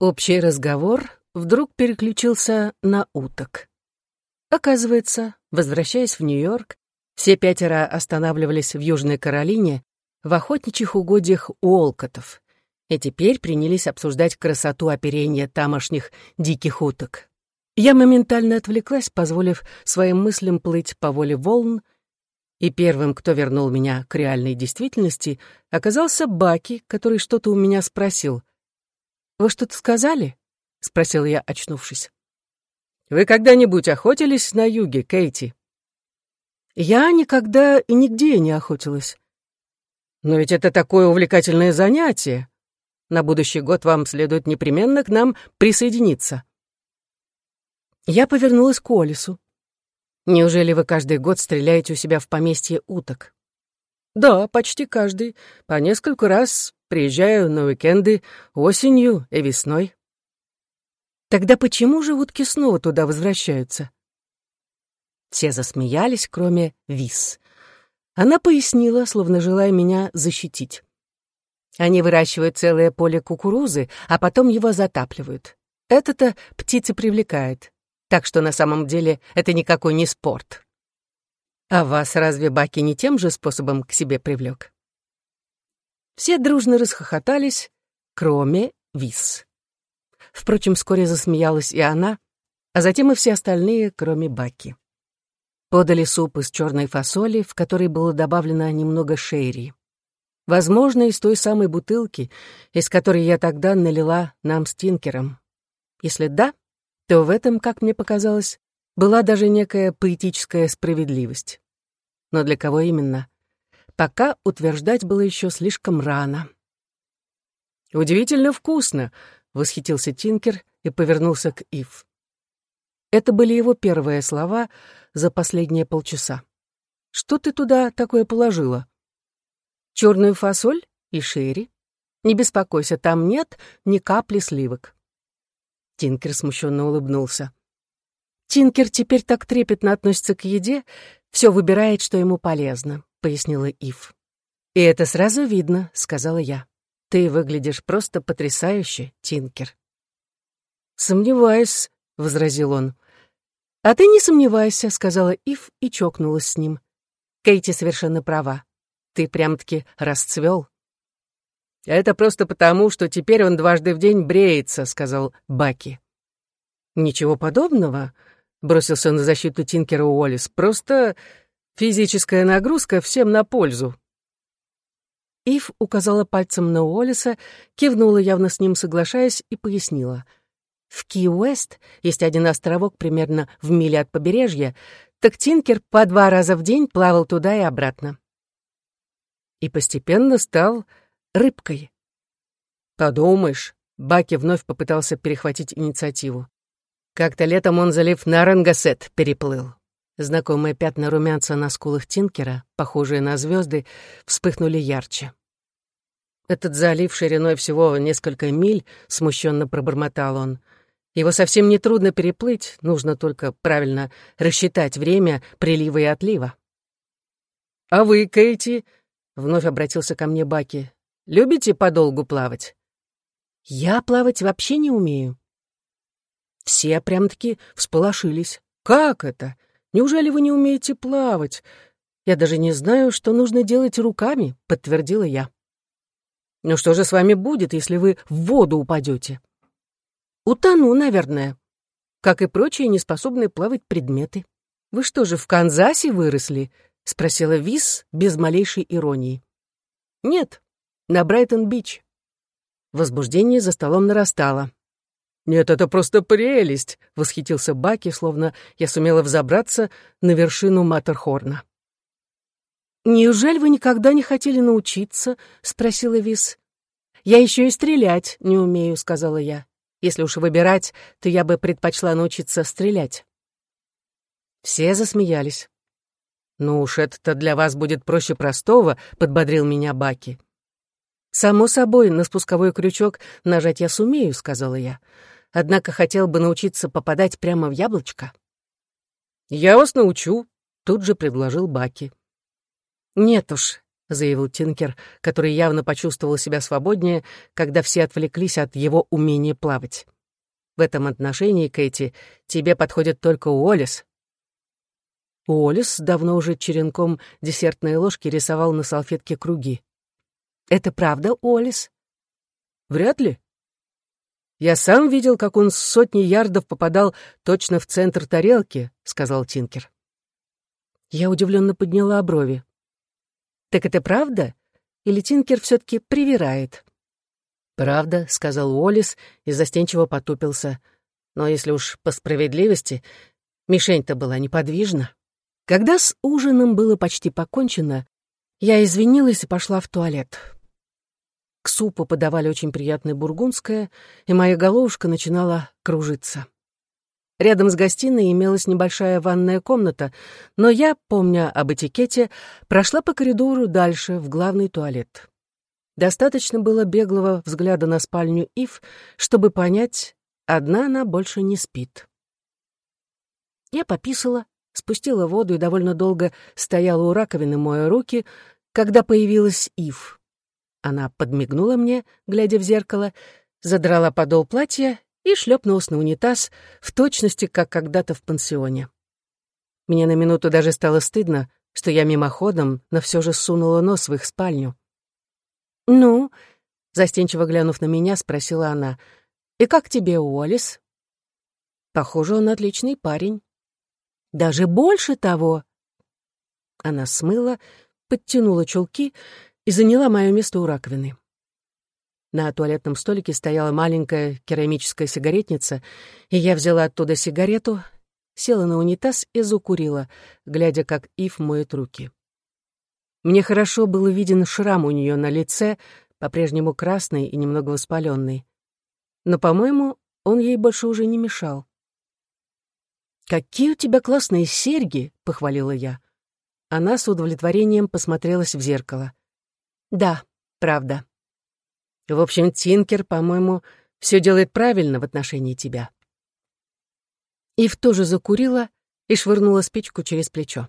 Общий разговор вдруг переключился на уток. Оказывается, возвращаясь в Нью-Йорк, все пятеро останавливались в Южной Каролине в охотничьих угодьях Уолкотов и теперь принялись обсуждать красоту оперения тамошних диких уток. Я моментально отвлеклась, позволив своим мыслям плыть по воле волн, и первым, кто вернул меня к реальной действительности, оказался Баки, который что-то у меня спросил. «Вы что-то сказали?» — спросил я, очнувшись. «Вы когда-нибудь охотились на юге, Кейти?» «Я никогда и нигде не охотилась». «Но ведь это такое увлекательное занятие. На будущий год вам следует непременно к нам присоединиться». Я повернулась к Олису. «Неужели вы каждый год стреляете у себя в поместье уток?» «Да, почти каждый. По несколько раз приезжаю на уикенды осенью и весной». «Тогда почему же утки снова туда возвращаются?» Все засмеялись, кроме Вис. Она пояснила, словно желая меня защитить. Они выращивают целое поле кукурузы, а потом его затапливают. Это-то птицы привлекает. Так что на самом деле это никакой не спорт. А вас разве Баки не тем же способом к себе привлек? Все дружно расхохотались, кроме Вис. Впрочем, вскоре засмеялась и она, а затем и все остальные, кроме Баки. Подали суп из черной фасоли, в который было добавлено немного шейри. Возможно, из той самой бутылки, из которой я тогда налила нам с Тинкером. Если да, то в этом, как мне показалось, была даже некая поэтическая справедливость. Но для кого именно? Пока утверждать было еще слишком рано. «Удивительно вкусно!» — восхитился Тинкер и повернулся к Ив. Это были его первые слова за последние полчаса. «Что ты туда такое положила?» «Черную фасоль и шерри. Не беспокойся, там нет ни капли сливок». Тинкер смущенно улыбнулся. «Тинкер теперь так трепетно относится к еде, все выбирает, что ему полезно», — пояснила Ив. «И это сразу видно», — сказала я. «Ты выглядишь просто потрясающе, Тинкер». «Сомневаюсь», — возразил он. «А ты не сомневайся», — сказала Ив и чокнулась с ним. «Кейти совершенно права. Ты прям-таки расцвел. «Это просто потому, что теперь он дважды в день бреется», — сказал Баки. «Ничего подобного», — бросился на защиту Тинкера Уоллес. «Просто физическая нагрузка всем на пользу». Ив указала пальцем на Уоллеса, кивнула, явно с ним соглашаясь, и пояснила. «В Ки-Уэст есть один островок примерно в миле от побережья, так Тинкер по два раза в день плавал туда и обратно». И постепенно стал рыбкой. Подумаешь, Баки вновь попытался перехватить инициативу. Как-то летом он залив Нарангасет переплыл. Знакомые пятна румянца на скулах Тинкера, похожие на звезды, вспыхнули ярче. Этот залив шириной всего несколько миль, смущенно пробормотал он. Его совсем не трудно переплыть, нужно только правильно рассчитать время прилива и отлива. «А вы, Кейти?» — вновь обратился ко мне Баки. Любите подолгу плавать?» «Я плавать вообще не умею». Все прям-таки всполошились. «Как это? Неужели вы не умеете плавать? Я даже не знаю, что нужно делать руками», — подтвердила я. «Ну что же с вами будет, если вы в воду упадете?» «Утону, наверное. Как и прочие неспособные плавать предметы. Вы что же, в Канзасе выросли?» — спросила Вис без малейшей иронии. «Нет, на Брайтон-Бич. Возбуждение за столом нарастало. «Нет, это просто прелесть!» — восхитился Баки, словно я сумела взобраться на вершину Маттерхорна. «Неужели вы никогда не хотели научиться?» — спросила Вис. «Я еще и стрелять не умею», — сказала я. «Если уж выбирать, то я бы предпочла научиться стрелять». Все засмеялись. «Ну уж это-то для вас будет проще простого», — подбодрил меня Баки. «Само собой, на спусковой крючок нажать я сумею», — сказала я. «Однако хотел бы научиться попадать прямо в яблочко». «Я вас научу», — тут же предложил Баки. «Нет уж», — заявил Тинкер, который явно почувствовал себя свободнее, когда все отвлеклись от его умения плавать. В этом отношении, Кэти, тебе подходит только Уоллес. Уоллес давно уже черенком десертной ложки рисовал на салфетке круги. «Это правда, Уоллес?» «Вряд ли», «Я сам видел, как он с сотни ярдов попадал точно в центр тарелки», — сказал Тинкер. Я удивленно подняла брови. «Так это правда? Или Тинкер все-таки привирает?» «Правда», — сказал Уоллес и застенчиво потупился. «Но если уж по справедливости, мишень-то была неподвижна». Когда с ужином было почти покончено, я извинилась и пошла в туалет. К супу подавали очень приятное бургундское, и моя головушка начинала кружиться. Рядом с гостиной имелась небольшая ванная комната, но я, помня об этикете, прошла по коридору дальше, в главный туалет. Достаточно было беглого взгляда на спальню Ив, чтобы понять, одна она больше не спит. Я пописала, спустила воду и довольно долго стояла у раковины, моя руки, когда появилась Ив. Она подмигнула мне, глядя в зеркало, задрала подол платья и шлепнулась на унитаз, в точности, как когда-то в пансионе. Мне на минуту даже стало стыдно, что я мимоходом, но все же сунула нос в их спальню. «Ну?» — застенчиво глянув на меня, спросила она. «И как тебе, Уоллес?» «Похоже, он отличный парень». «Даже больше того!» Она смыла, подтянула чулки и заняла мое место у раковины. На туалетном столике стояла маленькая керамическая сигаретница, и я взяла оттуда сигарету, села на унитаз и закурила, глядя, как Ив моет руки. Мне хорошо был виден шрам у нее на лице, по-прежнему красный и немного воспаленный. Но, по-моему, он ей больше уже не мешал. «Какие у тебя классные серьги!» — похвалила я. Она с удовлетворением посмотрелась в зеркало. Да, правда. В общем, Тинкер, по-моему, все делает правильно в отношении тебя. Ив тоже закурила и швырнула спичку через плечо.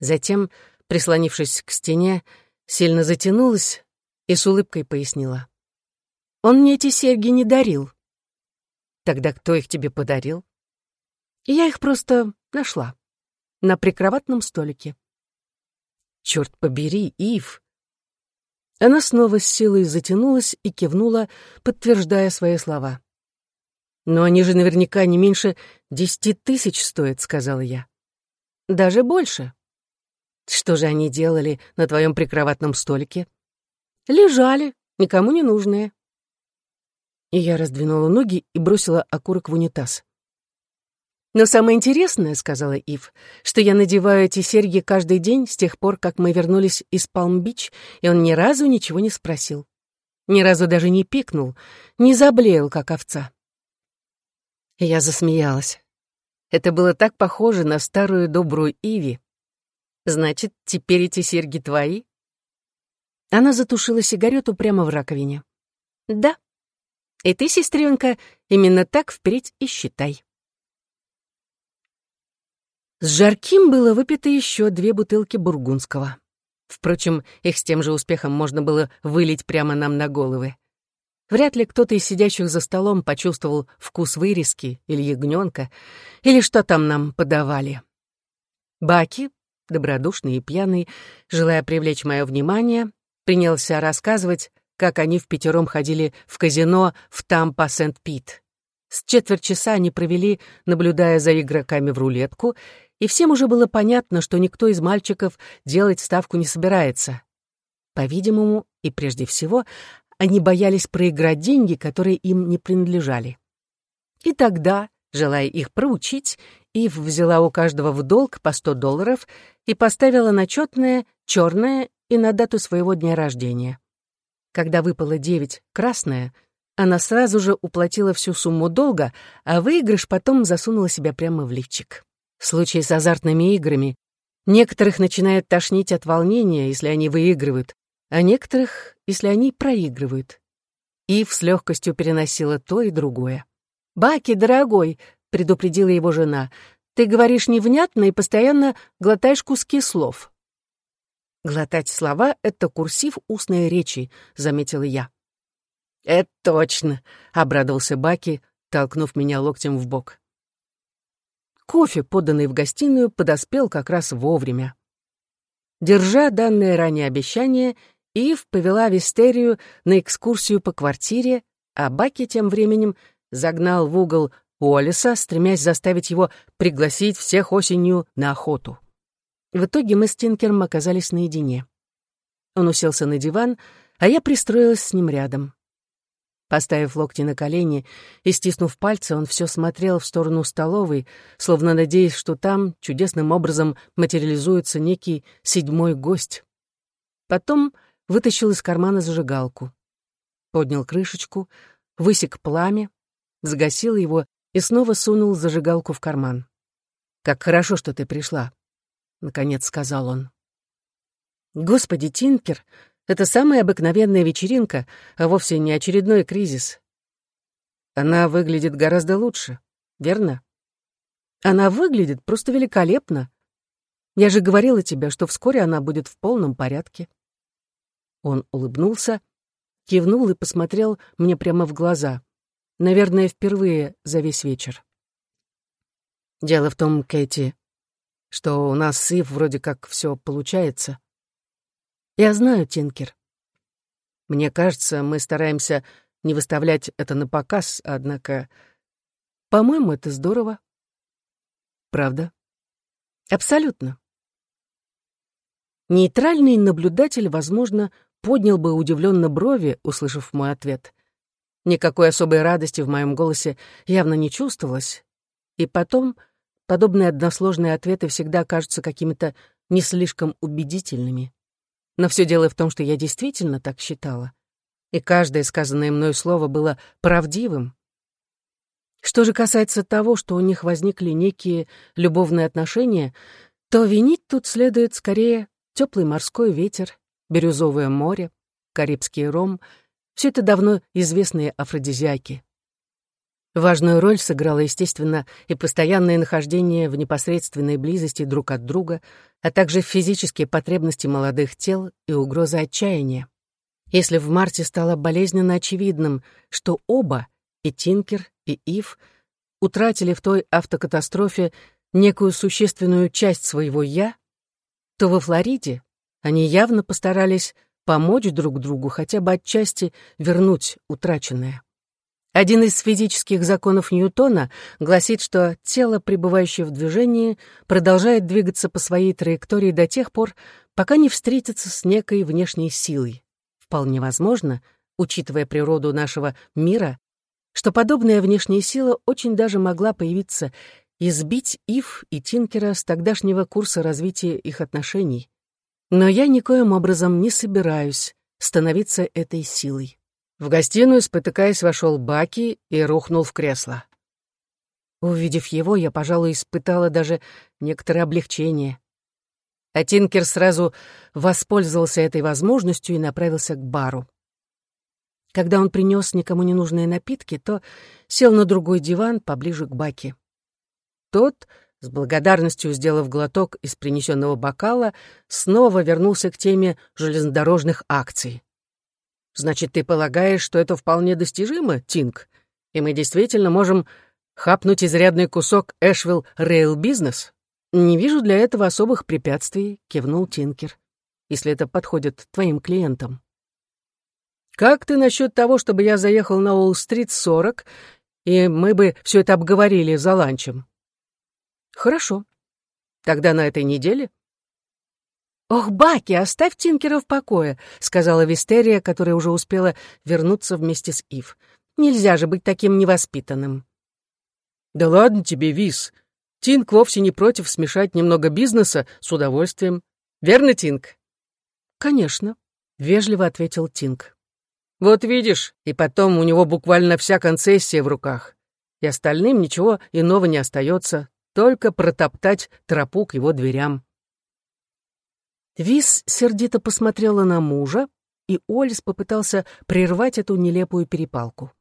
Затем, прислонившись к стене, сильно затянулась и с улыбкой пояснила. «Он мне эти серьги не дарил». «Тогда кто их тебе подарил?» «Я их просто нашла. На прикроватном столике». «Черт побери, Ив!» Она снова с силой затянулась и кивнула, подтверждая свои слова. «Но они же наверняка не меньше десяти тысяч стоят», — сказала я. «Даже больше». «Что же они делали на твоем прикроватном столике?» «Лежали, никому не нужные». И я раздвинула ноги и бросила окурок в унитаз. «Но самое интересное, — сказала Ив, — что я надеваю эти серьги каждый день с тех пор, как мы вернулись из Палм-Бич, и он ни разу ничего не спросил. Ни разу даже не пикнул, не заблеял, как овца». Я засмеялась. Это было так похоже на старую добрую Иви. «Значит, теперь эти серьги твои?» Она затушила сигарету прямо в раковине. «Да. И ты, сестренка, именно так впредь и считай». С жарким было выпито еще две бутылки бургундского. Впрочем, их с тем же успехом можно было вылить прямо нам на головы. Вряд ли кто-то из сидящих за столом почувствовал вкус вырезки или ягненка, или что там нам подавали. Баки, добродушный и пьяный, желая привлечь мое внимание, принялся рассказывать, как они в пятером ходили в казино в Тампа-Сент-Пит. С четверть часа они провели, наблюдая за игроками в рулетку, и всем уже было понятно, что никто из мальчиков делать ставку не собирается. По-видимому, и прежде всего, они боялись проиграть деньги, которые им не принадлежали. И тогда, желая их проучить, Ив взяла у каждого в долг по 100 долларов и поставила на четное, черное и на дату своего дня рождения. Когда выпало девять красное, она сразу же уплатила всю сумму долга, а выигрыш потом засунула себя прямо в лифчик. В случае с азартными играми некоторых начинает тошнить от волнения, если они выигрывают, а некоторых, если они проигрывают. Ив с легкостью переносила то и другое. «Баки, дорогой», — предупредила его жена, — «ты говоришь невнятно и постоянно глотаешь куски слов». Глотать слова — это курсив устной речи, заметила я. «Это точно», — обрадовался Баки, толкнув меня локтем в бок. Кофе, поданный в гостиную, подоспел как раз вовремя. Держа данное ранее обещание, Ив повела Вистерию на экскурсию по квартире, а Баки тем временем загнал в угол Уоллеса, стремясь заставить его пригласить всех осенью на охоту. В итоге мы с Тинкером оказались наедине. Он уселся на диван, а я пристроилась с ним рядом. Поставив локти на колени и стиснув пальцы, он все смотрел в сторону столовой, словно надеясь, что там чудесным образом материализуется некий седьмой гость. Потом вытащил из кармана зажигалку. Поднял крышечку, высек пламя, сгасил его и снова сунул зажигалку в карман. «Как хорошо, что ты пришла», — наконец сказал он. «Господи, Тинкер, это самая обыкновенная вечеринка, а вовсе не очередной кризис. Она выглядит гораздо лучше, верно? Она выглядит просто великолепно. Я же говорила тебе, что вскоре она будет в полном порядке. Он улыбнулся, кивнул и посмотрел мне прямо в глаза. Наверное, впервые за весь вечер. Дело в том, Кэти, что у нас с Ив вроде как все получается. Я знаю, Тинкер. Мне кажется, мы стараемся не выставлять это на показ, однако, по-моему, это здорово. Правда? Абсолютно. Нейтральный наблюдатель, возможно, поднял бы удивленно брови, услышав мой ответ. Никакой особой радости в моем голосе явно не чувствовалось. И потом, подобные односложные ответы всегда кажутся какими-то не слишком убедительными. Но все дело в том, что я действительно так считала. И каждое сказанное мной слово было правдивым. Что же касается того, что у них возникли некие любовные отношения, то винить тут следует скорее теплый морской ветер, бирюзовое море, карибский ром — все это давно известные афродизиаки. Важную роль сыграло, естественно, и постоянное нахождение в непосредственной близости друг от друга, а также физические потребности молодых тел и угроза отчаяния. Если в марте стало болезненно очевидным, что оба, и Тинкер, и Ив, утратили в той автокатастрофе некую существенную часть своего «я», то во Флориде они явно постарались помочь друг другу хотя бы отчасти вернуть утраченное. Один из физических законов Ньютона гласит, что тело, пребывающее в движении, продолжает двигаться по своей траектории до тех пор, пока не встретится с некой внешней силой. Вполне возможно, учитывая природу нашего мира, что подобная внешняя сила очень даже могла появиться и сбить Ив и Тинкера с тогдашнего курса развития их отношений. Но я никоим образом не собираюсь становиться этой силой. В гостиную, спотыкаясь, вошел Баки и рухнул в кресло. Увидев его, я, пожалуй, испытала даже некоторое облегчение. А Тинкер сразу воспользовался этой возможностью и направился к бару. Когда он принес никому не нужные напитки, то сел на другой диван поближе к Баки. Тот, с благодарностью сделав глоток из принесенного бокала, снова вернулся к теме железнодорожных акций. Значит, ты полагаешь, что это вполне достижимо, Тинг? И мы действительно можем хапнуть изрядный кусок Эшвилл Рейл Бизнес? Не вижу для этого особых препятствий, кивнул Тинкер, если это подходит твоим клиентам. Как ты насчет того, чтобы я заехал на Уолл-стрит 40, и мы бы все это обговорили за ланчем? Хорошо. Тогда на этой неделе «Ох, Баки, оставь Тинкера в покое», — сказала Вистерия, которая уже успела вернуться вместе с Ив. «Нельзя же быть таким невоспитанным». «Да ладно тебе, Вис. Тинк вовсе не против смешать немного бизнеса с удовольствием. Верно, Тинк?» «Конечно», — вежливо ответил Тинк. «Вот видишь, и потом у него буквально вся концессия в руках. И остальным ничего иного не остается, только протоптать тропу к его дверям». Вис сердито посмотрела на мужа, и Ольс попытался прервать эту нелепую перепалку.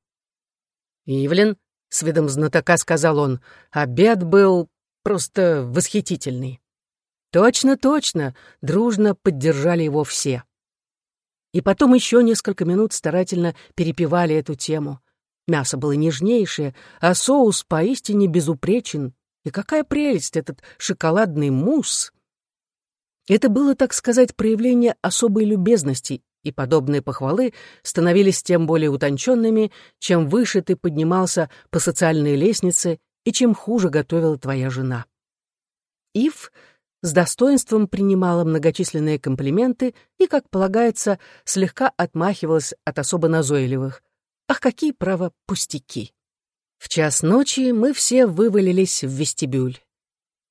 «Ивлин», — с видом знатока сказал он, — «обед был просто восхитительный». Точно, точно, дружно поддержали его все. И потом еще несколько минут старательно перепевали эту тему. Мясо было нежнейшее, а соус поистине безупречен. И какая прелесть этот шоколадный мусс! Это было, так сказать, проявление особой любезности, и подобные похвалы становились тем более утонченными, чем выше ты поднимался по социальной лестнице и чем хуже готовила твоя жена. Ив с достоинством принимала многочисленные комплименты и, как полагается, слегка отмахивалась от особо назойливых. Ах, какие, право, пустяки! В час ночи мы все вывалились в вестибюль.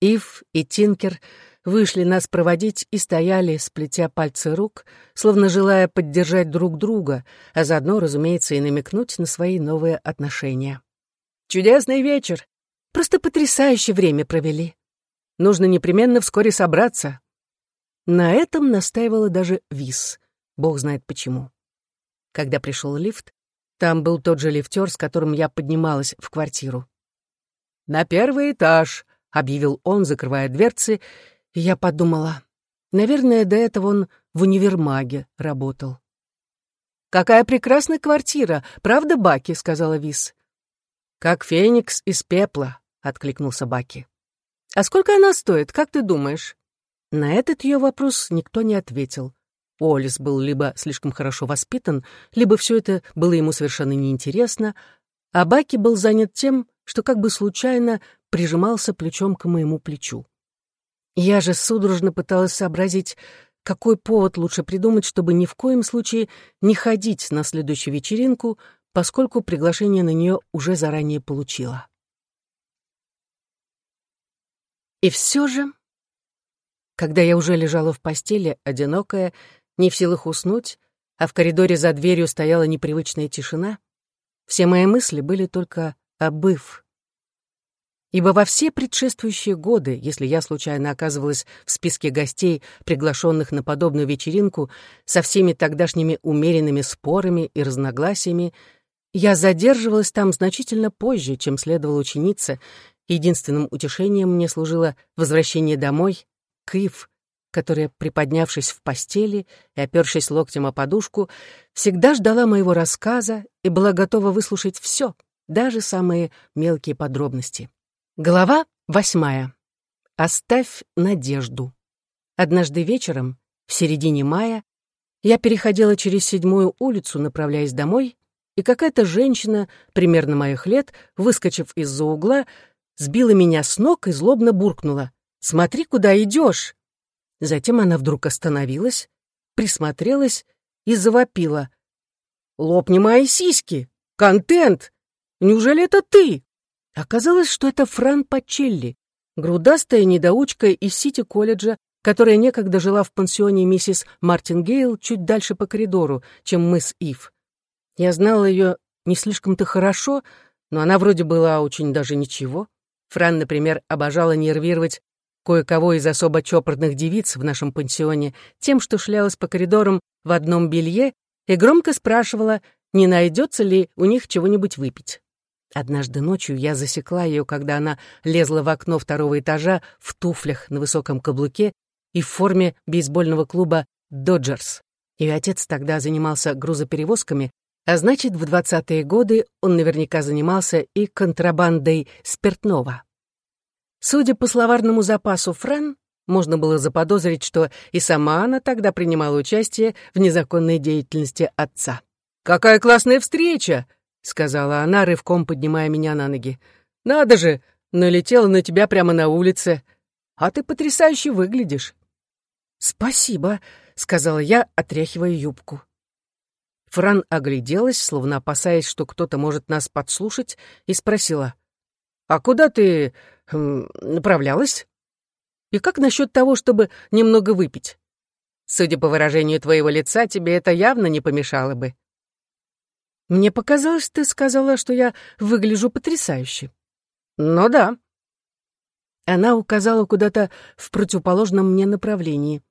Ив и Тинкер вышли нас проводить и стояли, сплетя пальцы рук, словно желая поддержать друг друга, а заодно, разумеется, и намекнуть на свои новые отношения. «Чудесный вечер! Просто потрясающее время провели. Нужно непременно вскоре собраться». На этом настаивала даже Вис, бог знает почему. Когда пришел лифт, там был тот же лифтер, с которым я поднималась в квартиру. «На первый этаж», — объявил он, закрывая дверцы, я подумала, наверное, до этого он в универмаге работал. «Какая прекрасная квартира, правда, Баки?» — сказала Вис. «Как феникс из пепла», — откликнулся Баки. «А сколько она стоит, как ты думаешь?» На этот ее вопрос никто не ответил. Уоллес был либо слишком хорошо воспитан, либо все это было ему совершенно неинтересно, а Баки был занят тем, что как бы случайно прижимался плечом к моему плечу. Я же судорожно пыталась сообразить, какой повод лучше придумать, чтобы ни в коем случае не ходить на следующую вечеринку, поскольку приглашение на нее уже заранее получила. И все же, когда я уже лежала в постели, одинокая, не в силах уснуть, а в коридоре за дверью стояла непривычная тишина, все мои мысли были только об Ив. Ибо во все предшествующие годы, если я случайно оказывалась в списке гостей, приглашенных на подобную вечеринку, со всеми тогдашними умеренными спорами и разногласиями, я задерживалась там значительно позже, чем следовало ученице. Единственным утешением мне служило возвращение домой к Ив, которая, приподнявшись в постели и опершись локтем о подушку, всегда ждала моего рассказа и была готова выслушать все, даже самые мелкие подробности. Глава восьмая. Оставь надежду. Однажды вечером, в середине мая, я переходила через седьмую улицу, направляясь домой, и какая-то женщина, примерно моих лет, выскочив из-за угла, сбила меня с ног и злобно буркнула. «Смотри, куда идешь!» Затем она вдруг остановилась, присмотрелась и завопила. «Лопни мои сиськи! Контент! Неужели это ты?» Оказалось, что это Фран Пачелли, грудастая недоучка из Сити-колледжа, которая некогда жила в пансионе миссис Мартингейл чуть дальше по коридору, чем мы с Ив. Я знала ее не слишком-то хорошо, но она вроде была очень даже ничего. Фран, например, обожала нервировать кое-кого из особо чопорных девиц в нашем пансионе тем, что шлялась по коридорам в одном белье и громко спрашивала, не найдется ли у них чего-нибудь выпить. Однажды ночью я засекла ее, когда она лезла в окно второго этажа в туфлях на высоком каблуке и в форме бейсбольного клуба «Доджерс». Ее отец тогда занимался грузоперевозками, а значит, в двадцатые годы он наверняка занимался и контрабандой спиртного. Судя по словарному запасу Фран, можно было заподозрить, что и сама она тогда принимала участие в незаконной деятельности отца. «Какая классная встреча!» — сказала она, рывком поднимая меня на ноги. «Надо же, налетела на тебя прямо на улице. А ты потрясающе выглядишь». «Спасибо», — сказала я, отряхивая юбку. Фран огляделась, словно опасаясь, что кто-то может нас подслушать, и спросила. «А куда ты Хм, направлялась? И как насчет того, чтобы немного выпить? Судя по выражению твоего лица, тебе это явно не помешало бы. Мне показалось, ты сказала, что я выгляжу потрясающе. Ну да. Она указала куда-то в противоположном мне направлении.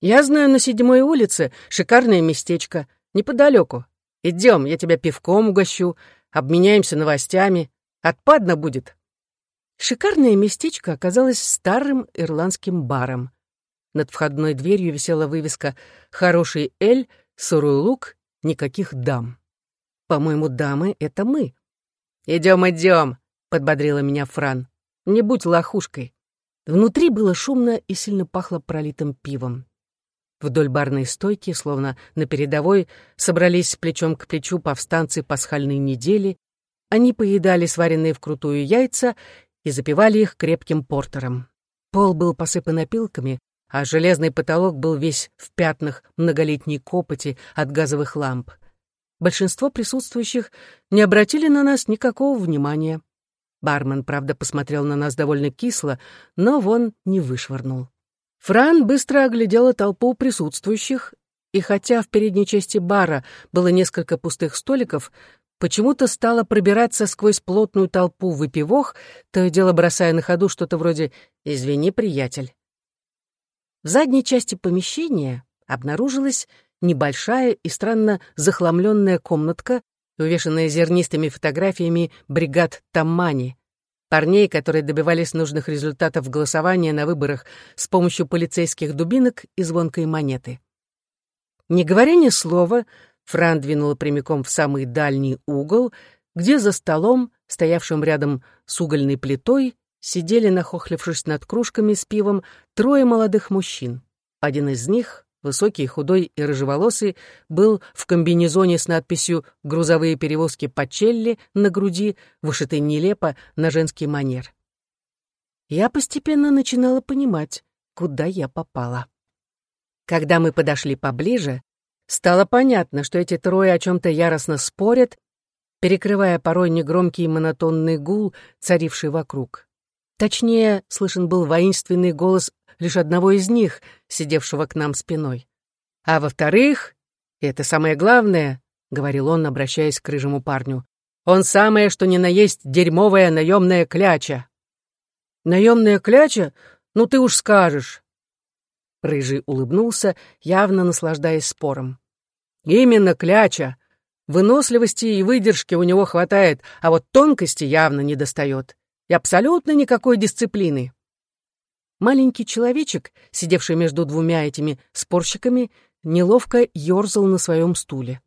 Я знаю на седьмой улице шикарное местечко, неподалеку. Идем, я тебя пивком угощу, обменяемся новостями. Отпадно будет. Шикарное местечко оказалось старым ирландским баром. Над входной дверью висела вывеска «Хороший Эль, сырой лук, никаких дам». По-моему, дамы — это мы. «Идем, идем», — подбодрила меня Фран. «Не будь лохушкой». Внутри было шумно и сильно пахло пролитым пивом. Вдоль барной стойки, словно на передовой, собрались плечом к плечу повстанцы пасхальной недели. Они поедали сваренные вкрутую яйца и запивали их крепким портером. Пол был посыпан опилками, а железный потолок был весь в пятнах многолетней копоти от газовых ламп. Большинство присутствующих не обратили на нас никакого внимания. Бармен, правда, посмотрел на нас довольно кисло, но вон не вышвырнул. Фран быстро оглядела толпу присутствующих, и хотя в передней части бара было несколько пустых столиков, почему-то стала пробираться сквозь плотную толпу выпивох, то и дело бросая на ходу что-то вроде «Извини, приятель». В задней части помещения обнаружилась небольшая и странно захламленная комнатка, увешанная зернистыми фотографиями бригад Таммани, парней, которые добивались нужных результатов голосования на выборах с помощью полицейских дубинок и звонкой монеты. Не говоря ни слова, Фран двинула прямиком в самый дальний угол, где за столом, стоявшим рядом с угольной плитой, сидели, нахохлившись над кружками с пивом, трое молодых мужчин. Один из них, высокий, худой и рыжеволосый, был в комбинезоне с надписью «Грузовые перевозки по Челли» на груди, вышитый нелепо на женский манер. Я постепенно начинала понимать, куда я попала. Когда мы подошли поближе, стало понятно, что эти трое о чем-то яростно спорят, перекрывая порой негромкий монотонный гул, царивший вокруг. Точнее, слышен был воинственный голос лишь одного из них, сидевшего к нам спиной. А во-вторых, и это самое главное, — говорил он, обращаясь к рыжему парню, — он самое, что ни на есть дерьмовая наемная кляча. Наемная кляча? Ну ты уж скажешь. Рыжий улыбнулся, явно наслаждаясь спором. Именно кляча. Выносливости и выдержки у него хватает, а вот тонкости явно не достает и абсолютно никакой дисциплины. Маленький человечек, сидевший между двумя этими спорщиками, неловко ерзал на своем стуле.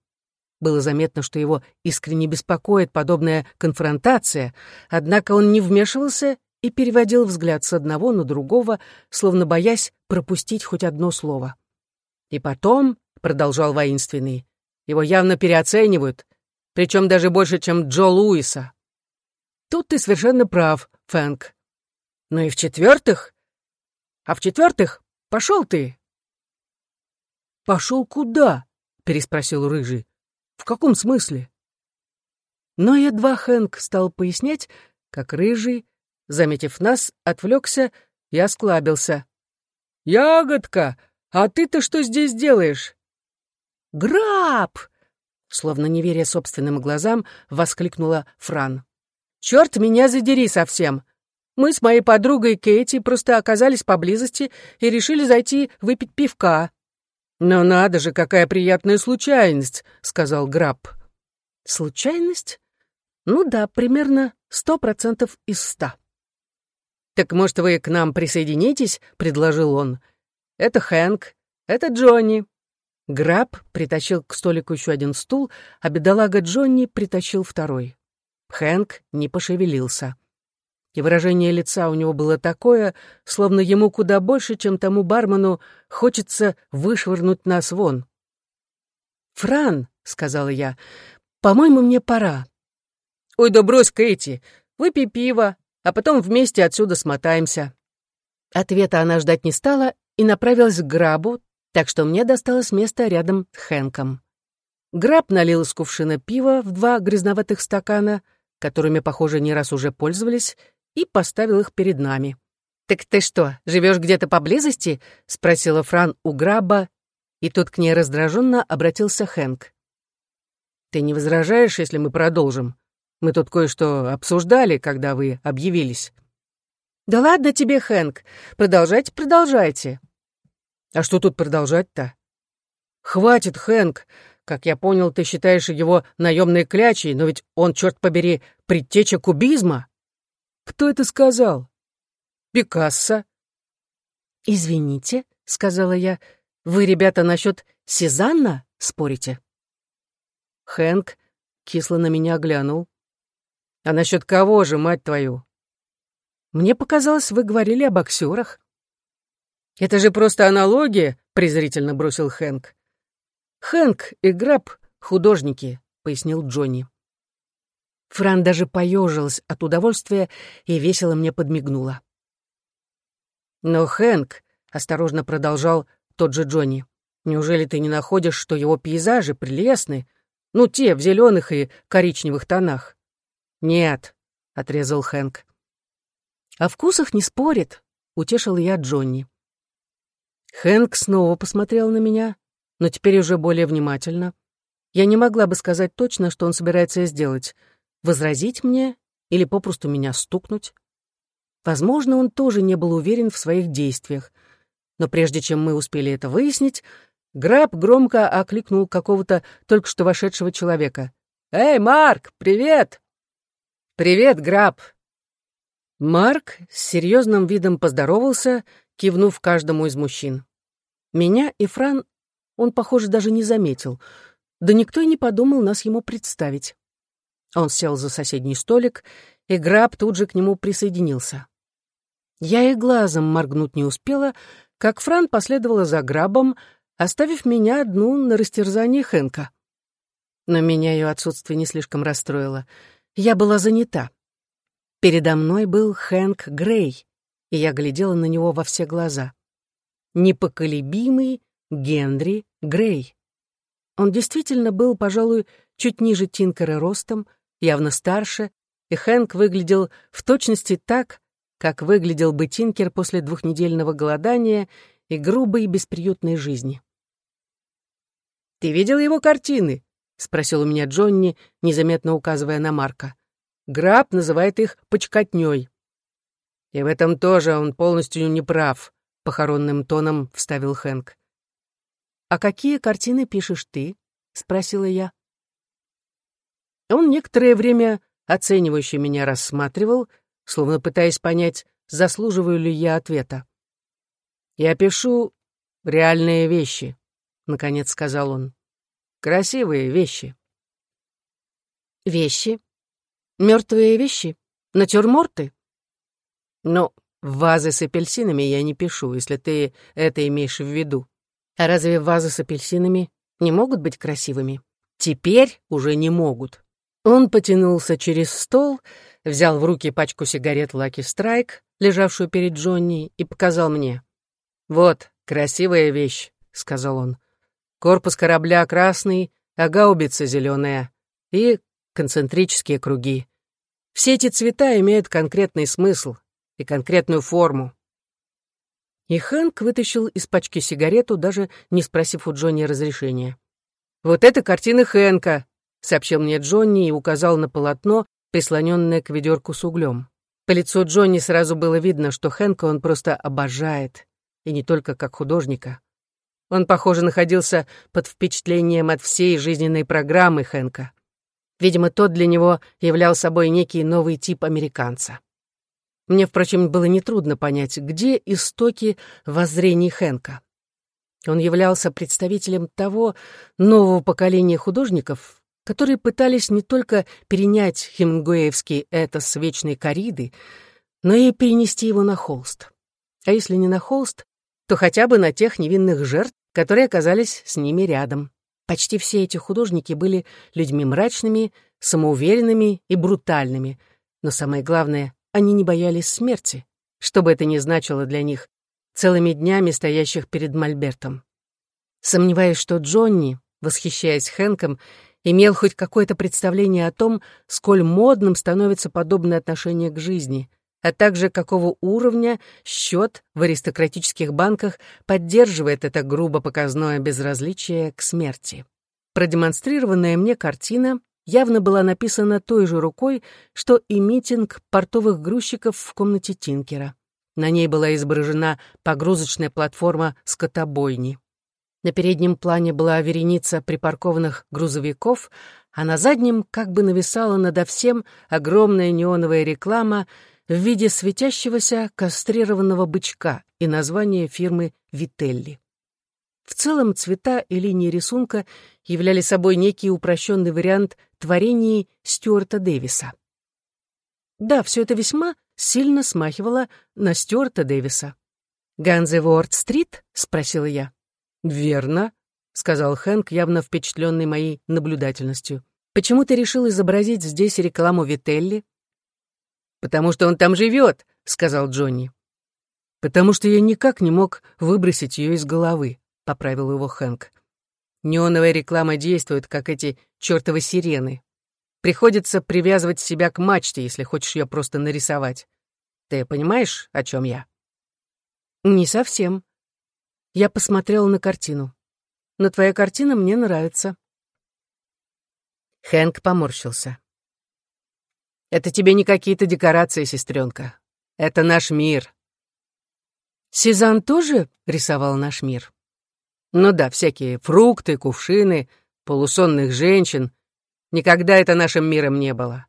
Было заметно, что его искренне беспокоит подобная конфронтация, однако он не вмешивался и переводил взгляд с одного на другого, словно боясь пропустить хоть одно слово. И потом, — продолжал воинственный, — его явно переоценивают, причем даже больше, чем Джо Луиса. Тут ты совершенно прав, Фэнк. Ну и в-четвертых... А в-четвертых, пошел ты. Пошел куда? переспросил Рыжий. В каком смысле? Но едва Хэнк стал пояснять, как Рыжий, заметив нас, отвлекся и осклабился. «Ягодка, а ты-то что здесь делаешь?» «Граб!» Словно не веря собственным глазам, воскликнула Фран. Черт меня задери совсем. Мы с моей подругой Кейти просто оказались поблизости и решили зайти выпить пивка. «Но надо же, какая приятная случайность», — сказал Граб. «Случайность? Ну да, примерно сто процентов из ста». «Так, может, вы к нам присоединитесь?» — предложил он. «Это Хэнк, это Джонни». Граб притащил к столику еще один стул, а бедолага Джонни притащил второй. Хэнк не пошевелился. И выражение лица у него было такое, словно ему куда больше, чем тому бармену, хочется вышвырнуть нас вон. «Фран», — сказала я, — «по-моему, мне пора». «Ой, да брось, Кэти, выпей пиво, а потом вместе отсюда смотаемся». Ответа она ждать не стала и направилась к грабу, так что мне досталось место рядом с Хэнком. Граб налил из кувшина пива в два грязноватых стакана — которыми, похоже, не раз уже пользовались, и поставил их перед нами. «Так ты что, живешь где-то поблизости?» — спросила Фран у Граба, и тут к ней раздраженно обратился Хэнк. «Ты не возражаешь, если мы продолжим? Мы тут кое-что обсуждали, когда вы объявились». «Да ладно тебе, Хэнк. Продолжайте, продолжайте». «А что тут продолжать-то?» «Хватит, Хэнк. Как я понял, ты считаешь его наемной клячей, но ведь он, черт побери, предтеча кубизма. Кто это сказал? Пикассо. Извините, сказала я. «Вы, ребята, насчет Сезанна спорите?» Хэнк кисло на меня глянул. «А насчет кого же, мать твою?» «Мне показалось, вы говорили о боксерах». «Это же просто аналогия», — презрительно бросил Хэнк. «Хэнк и Граб — художники», — пояснил Джонни. Фран даже поежилась от удовольствия и весело мне подмигнула. «Но Хэнк», — осторожно продолжал тот же Джонни, «неужели ты не находишь, что его пейзажи прелестны? Ну, те, в зеленых и коричневых тонах?» «Нет», — отрезал Хэнк. «О вкусах не спорит», — утешил я Джонни. Хэнк снова посмотрел на меня, но теперь уже более внимательно. Я не могла бы сказать точно, что он собирается сделать — возразить мне или попросту меня стукнуть. Возможно, он тоже не был уверен в своих действиях. Но прежде чем мы успели это выяснить, Граб громко окликнул какого-то только что вошедшего человека. «Эй, Марк, привет!» «Привет, Граб!» Марк с серьезным видом поздоровался, кивнув каждому из мужчин. Меня и Фран он, похоже, даже не заметил, да никто и не подумал нас ему представить. Он сел за соседний столик, и Граб тут же к нему присоединился. Я и глазом моргнуть не успела, как Фран последовала за Грабом, оставив меня одну на растерзании Хэнка. Но меня ее отсутствие не слишком расстроило. Я была занята. Передо мной был Хэнк Грей, и я глядела на него во все глаза. Непоколебимый Генри Грей. Он действительно был, пожалуй, чуть ниже Тинкера ростом, явно старше, и Хэнк выглядел в точности так, как выглядел бы Тинкер после двухнедельного голодания и грубой бесприютной жизни. «Ты видел его картины?» — спросил у меня Джонни, незаметно указывая на Марка. Граб называет их почкотней. И в этом тоже он полностью не прав, — похоронным тоном вставил Хэнк. «А какие картины пишешь ты?» — спросила я. Он некоторое время оценивающе меня рассматривал, словно пытаясь понять, заслуживаю ли я ответа. «Я пишу реальные вещи», — наконец сказал он. «Красивые вещи». «Вещи? Мертвые вещи? Натюрморты?» «Ну, вазы с апельсинами я не пишу, если ты это имеешь в виду. А разве вазы с апельсинами не могут быть красивыми? Теперь уже не могут. Он потянулся через стол, взял в руки пачку сигарет Lucky Strike, лежавшую перед Джонни, и показал мне. «Вот, красивая вещь», — сказал он. «Корпус корабля красный, а гаубица зеленая. И концентрические круги. Все эти цвета имеют конкретный смысл и конкретную форму». И Хэнк вытащил из пачки сигарету, даже не спросив у Джонни разрешения. «Вот это картина Хэнка», — сообщил мне Джонни и указал на полотно, прислоненное к ведерку с углем. По лицу Джонни сразу было видно, что Хэнка он просто обожает, и не только как художника. Он, похоже, находился под впечатлением от всей жизненной программы Хэнка. Видимо, тот для него являл собой некий новый тип американца. Мне, впрочем, было нетрудно понять, где истоки воззрений Хэнка. Он являлся представителем того нового поколения художников, которые пытались не только перенять хемингуэевский этос вечной кориды, но и перенести его на холст. А если не на холст, то хотя бы на тех невинных жертв, которые оказались с ними рядом. Почти все эти художники были людьми мрачными, самоуверенными и брутальными, но самое главное, они не боялись смерти, что бы это ни значило для них, целыми днями стоящих перед Мольбертом. Сомневаюсь, что Джонни, восхищаясь Хэнком, имел хоть какое-то представление о том, сколь модным становится подобное отношение к жизни, а также какого уровня счет в аристократических банках поддерживает это грубо показное безразличие к смерти. Продемонстрированная мне картина явно была написана той же рукой, что и митинг портовых грузчиков в комнате Тинкера. На ней была изображена погрузочная платформа скотобойни. На переднем плане была вереница припаркованных грузовиков, а на заднем как бы нависала надо всем огромная неоновая реклама в виде светящегося кастрированного бычка и название фирмы «Вителли». В целом цвета и линии рисунка являли собой некий упрощенный вариант творений Стюарта Дэвиса. Да, все это весьма сильно смахивало на Стюарта Дэвиса. «Ганзеворд-стрит?» — спросила я. «Верно», — сказал Хэнк, явно впечатленный моей наблюдательностью. «Почему ты решил изобразить здесь рекламу Вителли?» «Потому что он там живет», — сказал Джонни. «Потому что я никак не мог выбросить ее из головы», — поправил его Хэнк. «Неоновая реклама действует, как эти чертовы сирены. Приходится привязывать себя к мачте, если хочешь ее просто нарисовать. Ты понимаешь, о чем я?» «Не совсем». Я посмотрела на картину но твоя картина мне нравится». Хэнк поморщился. «Это тебе не какие-то декорации, сестренка. Это наш мир». «Сезанн тоже рисовал наш мир?» «Ну да, всякие фрукты, кувшины, полусонных женщин. Никогда это нашим миром не было.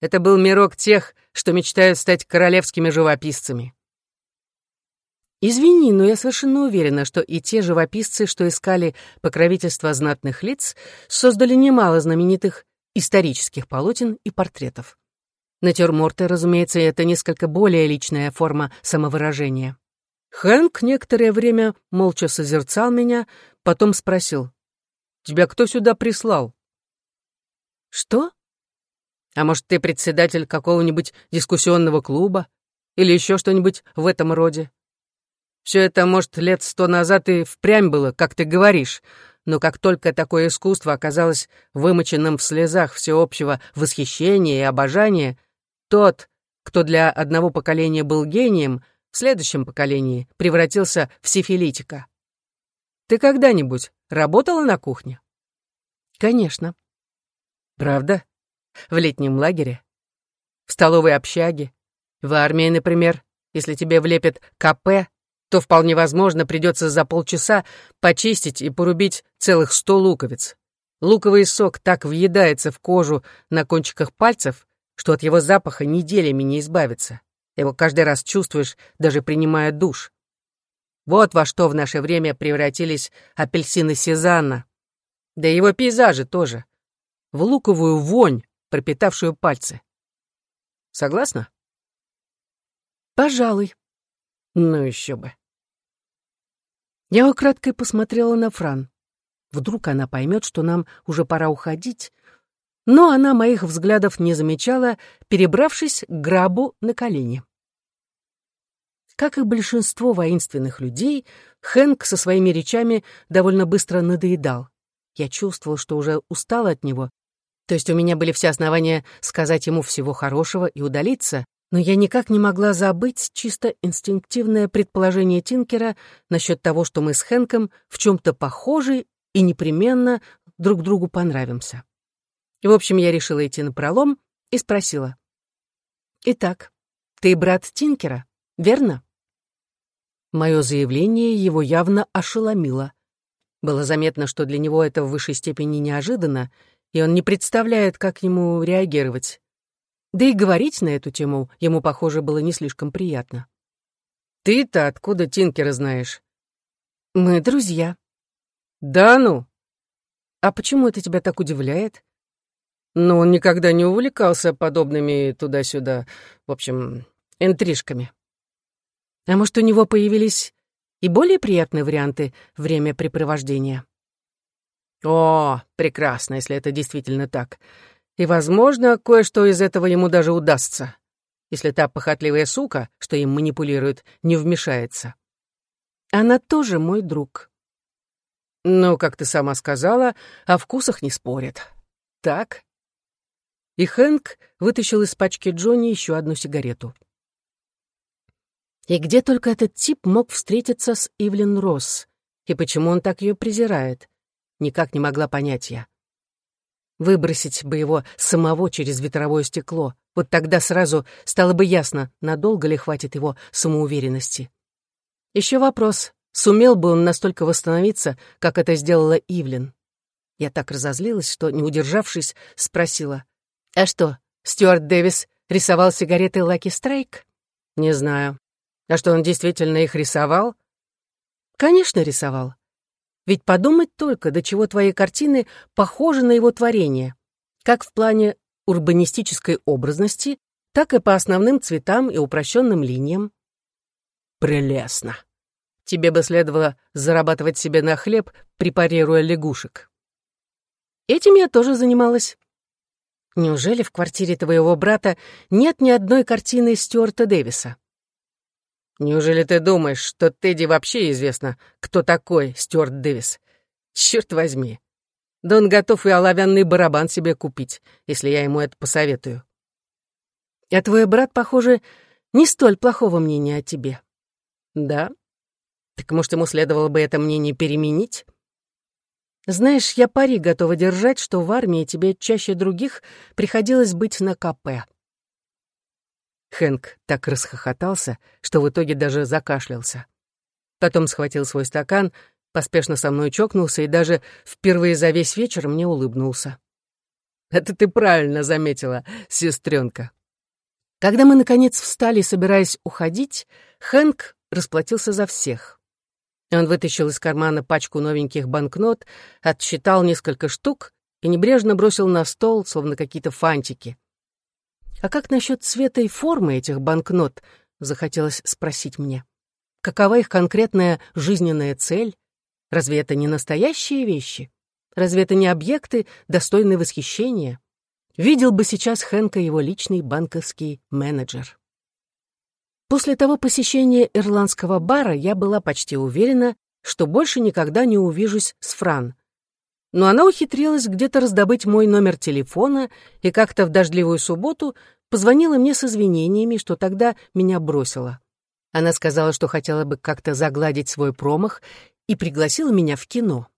Это был мирок тех, что мечтают стать королевскими живописцами. Извини, но я совершенно уверена, что и те живописцы, что искали покровительство знатных лиц, создали немало знаменитых исторических полотен и портретов. Натюрморты, разумеется, это несколько более личная форма самовыражения. Хэнк некоторое время молча созерцал меня, потом спросил. «Тебя кто сюда прислал?» «Что?» «А может, ты председатель какого-нибудь дискуссионного клуба? Или еще что-нибудь в этом роде?» Все это, может, лет сто назад и впрямь было, как ты говоришь, но как только такое искусство оказалось вымоченным в слезах всеобщего восхищения и обожания, тот, кто для одного поколения был гением, в следующем поколении превратился в сифилитика. Ты когда-нибудь работала на кухне? Конечно. Правда? В летнем лагере? В столовой общаге? В армии, например, если тебе влепят КП то вполне возможно придется за полчаса почистить и порубить целых сто луковиц. Луковый сок так въедается в кожу на кончиках пальцев, что от его запаха неделями не избавиться. Его каждый раз чувствуешь, даже принимая душ. Вот во что в наше время превратились апельсины Сезанна. Да и его пейзажи тоже. В луковую вонь, пропитавшую пальцы. Согласна? Пожалуй. Ну еще бы. Я украдкой посмотрела на Фран. Вдруг она поймет, что нам уже пора уходить, но она моих взглядов не замечала, перебравшись к грабу на колени. Как и большинство воинственных людей, Хэнк со своими речами довольно быстро надоедал. Я чувствовал, что уже устал от него, то есть у меня были все основания сказать ему всего хорошего и удалиться, но я никак не могла забыть чисто инстинктивное предположение Тинкера насчет того, что мы с Хэнком в чем-то похожи и непременно друг другу понравимся. В общем, я решила идти на пролом и спросила. «Итак, ты брат Тинкера, верно?» Мое заявление его явно ошеломило. Было заметно, что для него это в высшей степени неожиданно, и он не представляет, как ему реагировать. Да и говорить на эту тему ему, похоже, было не слишком приятно. «Ты-то откуда Тинкера знаешь?» «Мы друзья». «Да ну?» «А почему это тебя так удивляет?» «Ну, он никогда не увлекался подобными туда-сюда, в общем, интрижками». «А может, у него появились и более приятные варианты времяпрепровождения?» «О, прекрасно, если это действительно так. И, возможно, кое-что из этого ему даже удастся, если та похотливая сука, что им манипулирует, не вмешается. Она тоже мой друг. Ну, как ты сама сказала, о вкусах не спорят. Так? И Хэнк вытащил из пачки Джонни еще одну сигарету. И где только этот тип мог встретиться с Ивлин Росс? И почему он так ее презирает? Никак не могла понять я. Выбросить бы его самого через ветровое стекло. Вот тогда сразу стало бы ясно, надолго ли хватит его самоуверенности. Еще вопрос, сумел бы он настолько восстановиться, как это сделала Ивлин. Я так разозлилась, что, не удержавшись, спросила. «А что, Стюарт Дэвис рисовал сигареты Lucky Strike? Не знаю. А что, он действительно их рисовал? Конечно, рисовал. Ведь подумать только, до чего твои картины похожи на его творение. Как в плане урбанистической образности, так и по основным цветам и упрощенным линиям. Прелестно. Тебе бы следовало зарабатывать себе на хлеб, препарируя лягушек. Этим я тоже занималась. Неужели в квартире твоего брата нет ни одной картины Стюарта Дэвиса? Неужели ты думаешь, что Тедди вообще известно, кто такой Стюарт Дэвис? Черт возьми. Да он готов и оловянный барабан себе купить, если я ему это посоветую. А твой брат, похоже, не столь плохого мнения о тебе. Да? Так может, ему следовало бы это мнение переменить? Знаешь, я пари готова держать, что в армии тебе чаще других приходилось быть на КП. Хэнк так расхохотался, что в итоге даже закашлялся. Потом схватил свой стакан, поспешно со мной чокнулся и даже впервые за весь вечер мне улыбнулся. «Это ты правильно заметила, сестренка». Когда мы, наконец, встали, собираясь уходить, Хэнк расплатился за всех. Он вытащил из кармана пачку новеньких банкнот, отсчитал несколько штук и небрежно бросил на стол, словно какие-то фантики. «А как насчет цвета и формы этих банкнот?» — захотелось спросить мне. «Какова их конкретная жизненная цель? Разве это не настоящие вещи? Разве это не объекты, достойные восхищения?» Видел бы сейчас Хэнка его личный банковский менеджер. После того посещения ирландского бара я была почти уверена, что больше никогда не увижусь с Фран. Но она ухитрилась где-то раздобыть мой номер телефона и как-то в дождливую субботу позвонила мне с извинениями, что тогда меня бросила. Она сказала, что хотела бы как-то загладить свой промах и пригласила меня в кино.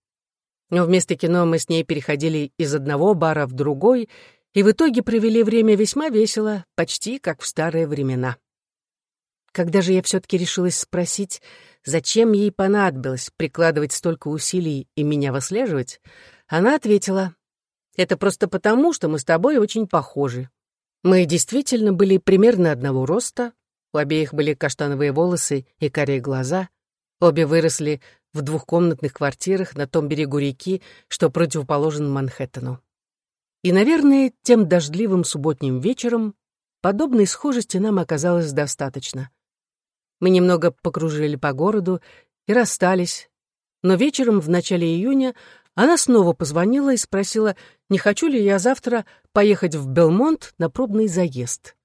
Но вместо кино мы с ней переходили из одного бара в другой и в итоге провели время весьма весело, почти как в старые времена. Когда же я все-таки решилась спросить, зачем ей понадобилось прикладывать столько усилий и меня выслеживать, она ответила, «Это просто потому, что мы с тобой очень похожи. Мы действительно были примерно одного роста, у обеих были каштановые волосы и карие глаза, обе выросли в двухкомнатных квартирах на том берегу реки, что противоположен Манхэттену. И, наверное, тем дождливым субботним вечером подобной схожести нам оказалось достаточно. Мы немного покружили по городу и расстались. Но вечером в начале июня она снова позвонила и спросила, не хочу ли я завтра поехать в Белмонт на пробный заезд.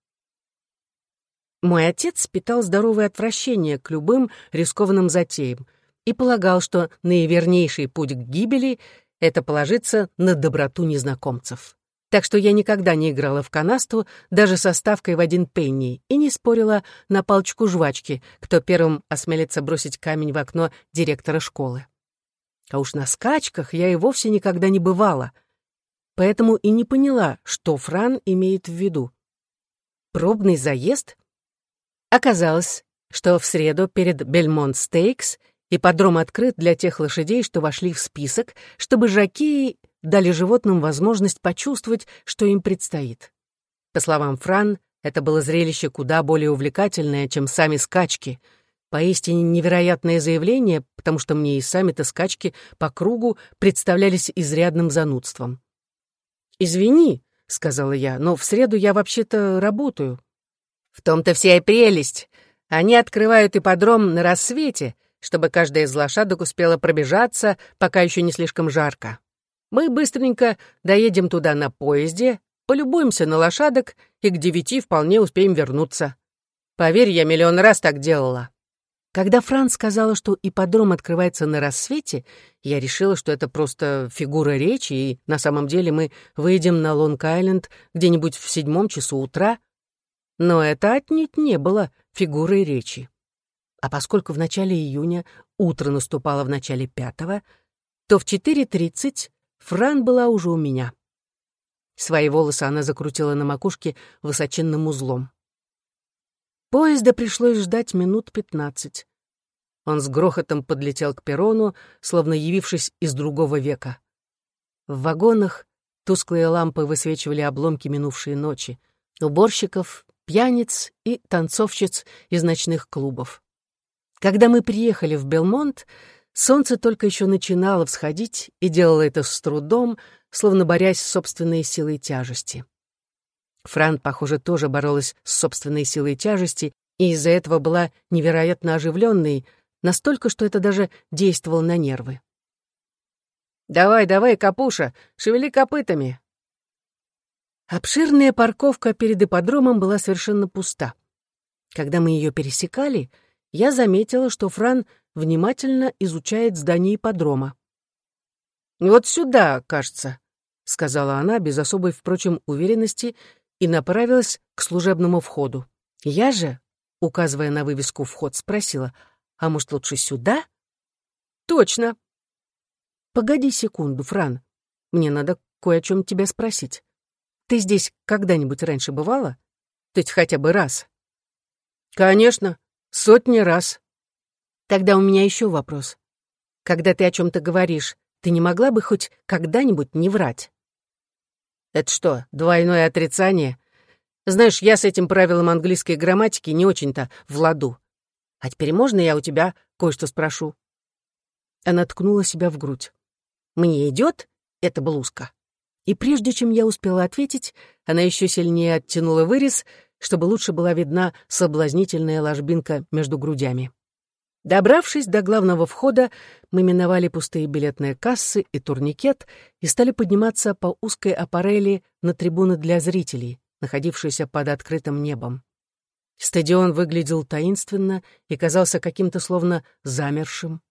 Мой отец питал здоровое отвращение к любым рискованным затеям и полагал, что наивернейший путь к гибели — это положиться на доброту незнакомцев так что я никогда не играла в канасту даже со ставкой в один пенни и не спорила на палочку жвачки, кто первым осмелится бросить камень в окно директора школы. А уж на скачках я и вовсе никогда не бывала, поэтому и не поняла, что Фран имеет в виду. Пробный заезд? Оказалось, что в среду перед Бельмонт Стейкс ипподром открыт для тех лошадей, что вошли в список, чтобы жакеи дали животным возможность почувствовать, что им предстоит. По словам Фран, это было зрелище куда более увлекательное, чем сами скачки. Поистине невероятное заявление, потому что мне и сами-то скачки по кругу представлялись изрядным занудством. «Извини», — сказала я, — «но в среду я вообще-то работаю». «В том-то вся и прелесть. Они открывают ипподром на рассвете, чтобы каждая из лошадок успела пробежаться, пока еще не слишком жарко. Мы быстренько доедем туда на поезде, полюбуемся на лошадок и к девяти вполне успеем вернуться. Поверь, я миллион раз так делала. Когда Франц сказала, что ипподром открывается на рассвете, я решила, что это просто фигура речи, и на самом деле мы выйдем на Лонг-Айленд где-нибудь в седьмом часу утра. Но это отнюдь не было фигурой речи. А поскольку в начале июня утро наступало в начале пятого, то в 4.30 Фран была уже у меня. Свои волосы она закрутила на макушке высоченным узлом. Поезда пришлось ждать минут пятнадцать. Он с грохотом подлетел к перрону, словно явившись из другого века. В вагонах тусклые лампы высвечивали обломки минувшей ночи. уборщиков, пьяниц и танцовщиц из ночных клубов. Когда мы приехали в Белмонт, солнце только еще начинало всходить и делало это с трудом, словно борясь с собственной силой тяжести. Фран, похоже, тоже боролась с собственной силой тяжести и из-за этого была невероятно оживленной, настолько, что это даже действовало на нервы. «Давай, давай, Капуша, шевели копытами!» Обширная парковка перед ипподромом была совершенно пуста. Когда мы ее пересекали, я заметила, что Фран внимательно изучает здание ипподрома. «Вот сюда, кажется», — сказала она без особой, впрочем, уверенности и направилась к служебному входу. Я же, указывая на вывеску «Вход», спросила, «А может, лучше сюда?» «Точно». «Погоди секунду, Фран. Мне надо кое о чем тебя спросить. Ты здесь когда-нибудь раньше бывала? То есть хотя бы раз?» «Конечно, сотни раз». Тогда у меня еще вопрос. Когда ты о чем-то говоришь, ты не могла бы хоть когда-нибудь не врать?» «Это что, двойное отрицание? Знаешь, я с этим правилом английской грамматики не очень-то в ладу. А теперь можно я у тебя кое-что спрошу?» Она ткнула себя в грудь. «Мне идет эта блузка?» И прежде чем я успела ответить, она еще сильнее оттянула вырез, чтобы лучше была видна соблазнительная ложбинка между грудями. Добравшись до главного входа, мы миновали пустые билетные кассы и турникет и стали подниматься по узкой аппарели на трибуны для зрителей, находившиеся под открытым небом. Стадион выглядел таинственно и казался каким-то словно замершим.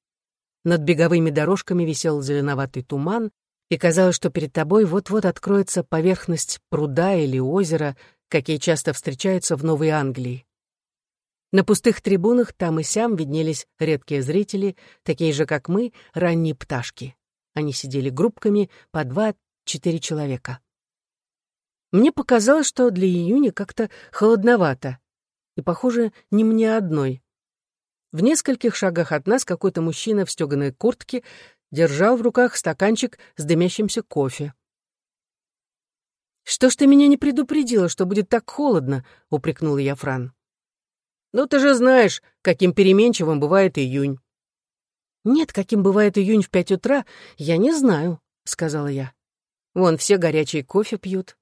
Над беговыми дорожками висел зеленоватый туман, и казалось, что перед тобой вот-вот откроется поверхность пруда или озера, какие часто встречаются в Новой Англии. На пустых трибунах там и сям виднелись редкие зрители, такие же, как мы, ранние пташки. Они сидели группками по два-четыре человека. Мне показалось, что для июня как-то холодновато. И, похоже, не мне одной. В нескольких шагах от нас какой-то мужчина в стеганой куртке держал в руках стаканчик с дымящимся кофе. «Что ж ты меня не предупредила, что будет так холодно?» — упрекнула я Фран. Ну, ты же знаешь, каким переменчивым бывает июнь. Нет, каким бывает июнь в пять утра, я не знаю, сказала я. Вон все горячий кофе пьют.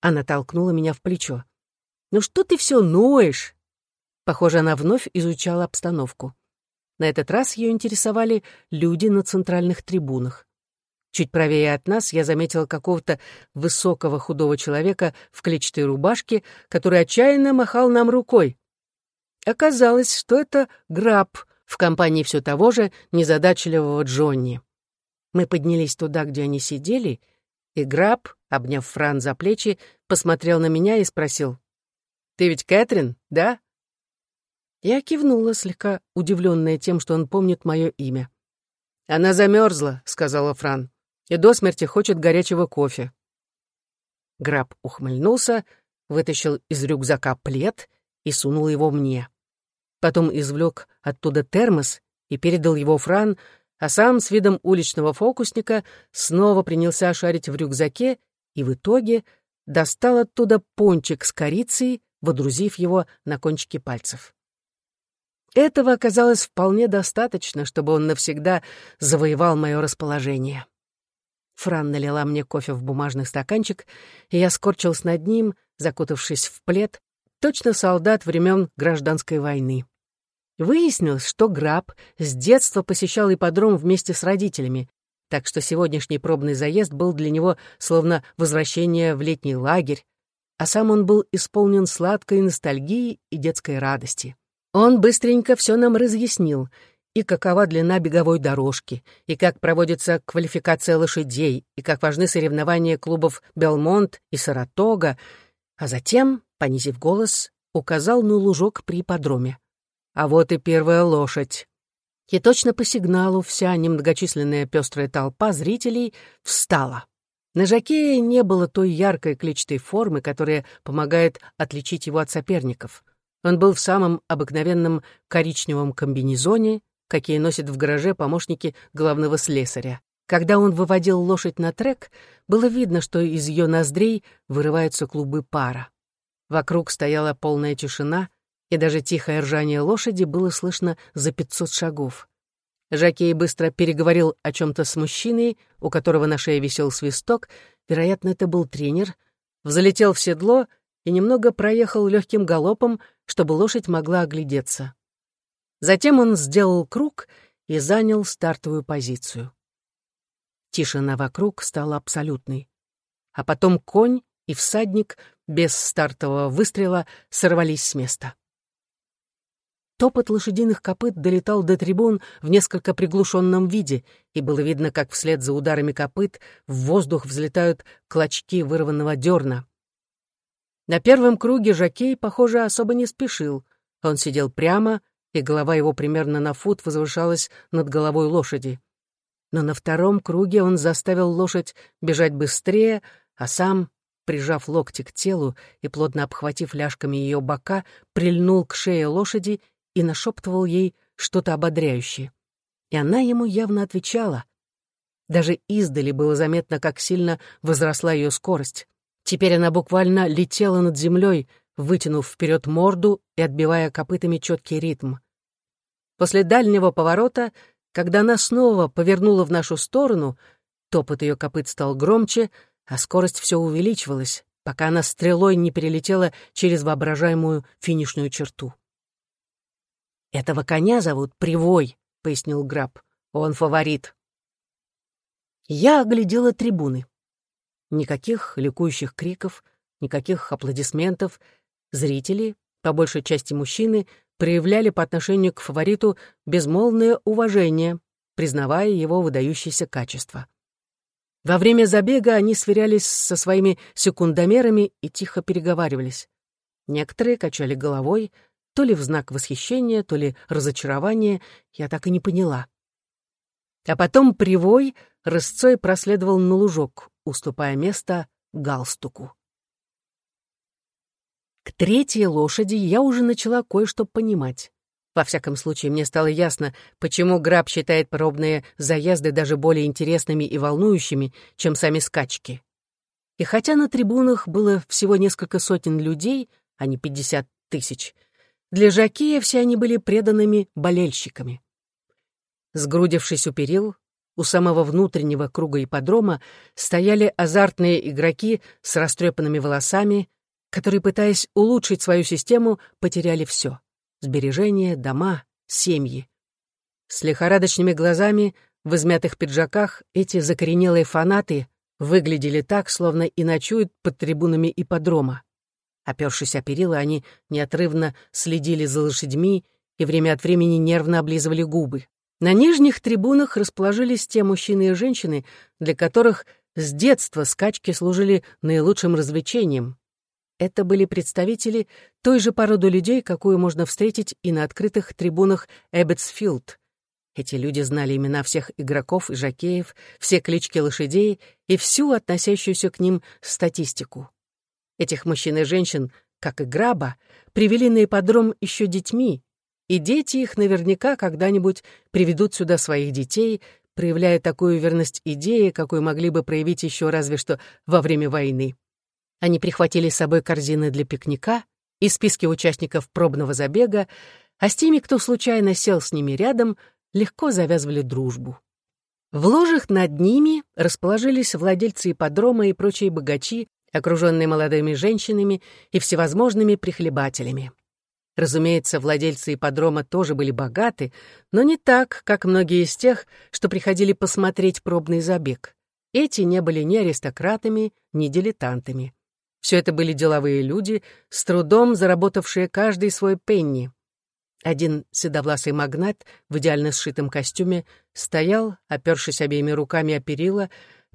Она толкнула меня в плечо. Ну что ты все ноешь? Похоже, она вновь изучала обстановку. На этот раз ее интересовали люди на центральных трибунах. Чуть правее от нас я заметила какого-то высокого худого человека в клетчатой рубашке, который отчаянно махал нам рукой. Оказалось, что это Граб в компании все того же незадачливого Джонни. Мы поднялись туда, где они сидели, и Граб, обняв Фран за плечи, посмотрел на меня и спросил. «Ты ведь Кэтрин, да?» Я кивнула, слегка удивленная тем, что он помнит мое имя. «Она замерзла», — сказала Фран, — «и до смерти хочет горячего кофе». Граб ухмыльнулся, вытащил из рюкзака плед и сунул его мне. Потом извлек оттуда термос и передал его Фран, а сам с видом уличного фокусника снова принялся шарить в рюкзаке и в итоге достал оттуда пончик с корицей, водрузив его на кончики пальцев. Этого оказалось вполне достаточно, чтобы он навсегда завоевал мое расположение. Фран налила мне кофе в бумажный стаканчик, и я скорчился над ним, закутавшись в плед, точно солдат времен гражданской войны. Выяснилось, что Граб с детства посещал ипподром вместе с родителями, так что сегодняшний пробный заезд был для него словно возвращение в летний лагерь, а сам он был исполнен сладкой ностальгии и детской радости. Он быстренько все нам разъяснил, и какова длина беговой дорожки, и как проводится квалификация лошадей, и как важны соревнования клубов «Белмонт» и «Саратога», а затем, понизив голос, указал на лужок при ипподроме. А вот и первая лошадь. И точно по сигналу вся немногочисленная пестрая толпа зрителей встала. На жакее не было той яркой клетчатой формы, которая помогает отличить его от соперников. Он был в самом обыкновенном коричневом комбинезоне, какие носят в гараже помощники главного слесаря. Когда он выводил лошадь на трек, было видно, что из ее ноздрей вырываются клубы пара. Вокруг стояла полная тишина, и даже тихое ржание лошади было слышно за пятьсот шагов. Жакей быстро переговорил о чем-то с мужчиной, у которого на шее висел свисток, вероятно, это был тренер, взлетел в седло и немного проехал легким галопом, чтобы лошадь могла оглядеться. Затем он сделал круг и занял стартовую позицию. Тишина вокруг стала абсолютной. А потом конь и всадник без стартового выстрела сорвались с места. Топот лошадиных копыт долетал до трибун в несколько приглушенном виде, и было видно, как вслед за ударами копыт в воздух взлетают клочки вырванного дерна. На первом круге Жакей, похоже, особо не спешил. Он сидел прямо, и голова его примерно на фут возвышалась над головой лошади. Но на втором круге он заставил лошадь бежать быстрее, а сам, прижав локти к телу и плотно обхватив ляжками ее бока, прильнул к шее лошади и нашептывал ей что-то ободряющее. И она ему явно отвечала. Даже издали было заметно, как сильно возросла ее скорость. Теперь она буквально летела над землей, вытянув вперед морду и отбивая копытами четкий ритм. После дальнего поворота, когда она снова повернула в нашу сторону, топот ее копыт стал громче, а скорость все увеличивалась, пока она стрелой не перелетела через воображаемую финишную черту. «Этого коня зовут Привой», — пояснил Граб. «Он фаворит». Я оглядела трибуны. Никаких ликующих криков, никаких аплодисментов. Зрители, по большей части мужчины, проявляли по отношению к фавориту безмолвное уважение, признавая его выдающиеся качества. Во время забега они сверялись со своими секундомерами и тихо переговаривались. Некоторые качали головой, то ли в знак восхищения, то ли разочарования, я так и не поняла. А потом привой рысцой проследовал на лужок, уступая место галстуку. К третьей лошади я уже начала кое-что понимать. Во всяком случае, мне стало ясно, почему Граб считает пробные заезды даже более интересными и волнующими, чем сами скачки. И хотя на трибунах было всего несколько сотен людей, а не пятьдесят тысяч, для Жакея все они были преданными болельщиками. Сгрудившись у перил, у самого внутреннего круга ипподрома стояли азартные игроки с растрепанными волосами, которые, пытаясь улучшить свою систему, потеряли все — сбережения, дома, семьи. С лихорадочными глазами, в измятых пиджаках, эти закоренелые фанаты выглядели так, словно и ночуют под трибунами ипподрома. Опершись о перила, они неотрывно следили за лошадьми и время от времени нервно облизывали губы. На нижних трибунах расположились те мужчины и женщины, для которых с детства скачки служили наилучшим развлечением. Это были представители той же породы людей, какую можно встретить и на открытых трибунах Эббетсфилд. Эти люди знали имена всех игроков и жокеев, все клички лошадей и всю относящуюся к ним статистику. Этих мужчин и женщин, как и Граба, привели на ипподром еще детьми, и дети их наверняка когда-нибудь приведут сюда своих детей, проявляя такую верность идее, какую могли бы проявить еще разве что во время войны. Они прихватили с собой корзины для пикника и списки участников пробного забега, а с теми, кто случайно сел с ними рядом, легко завязывали дружбу. В ложах над ними расположились владельцы ипподрома и прочие богачи, окруженный молодыми женщинами и всевозможными прихлебателями. Разумеется, владельцы ипподрома тоже были богаты, но не так, как многие из тех, что приходили посмотреть пробный забег. Эти не были ни аристократами, ни дилетантами. Все это были деловые люди, с трудом заработавшие каждый свой пенни. Один седовласый магнат в идеально сшитом костюме стоял, опершись обеими руками о перила,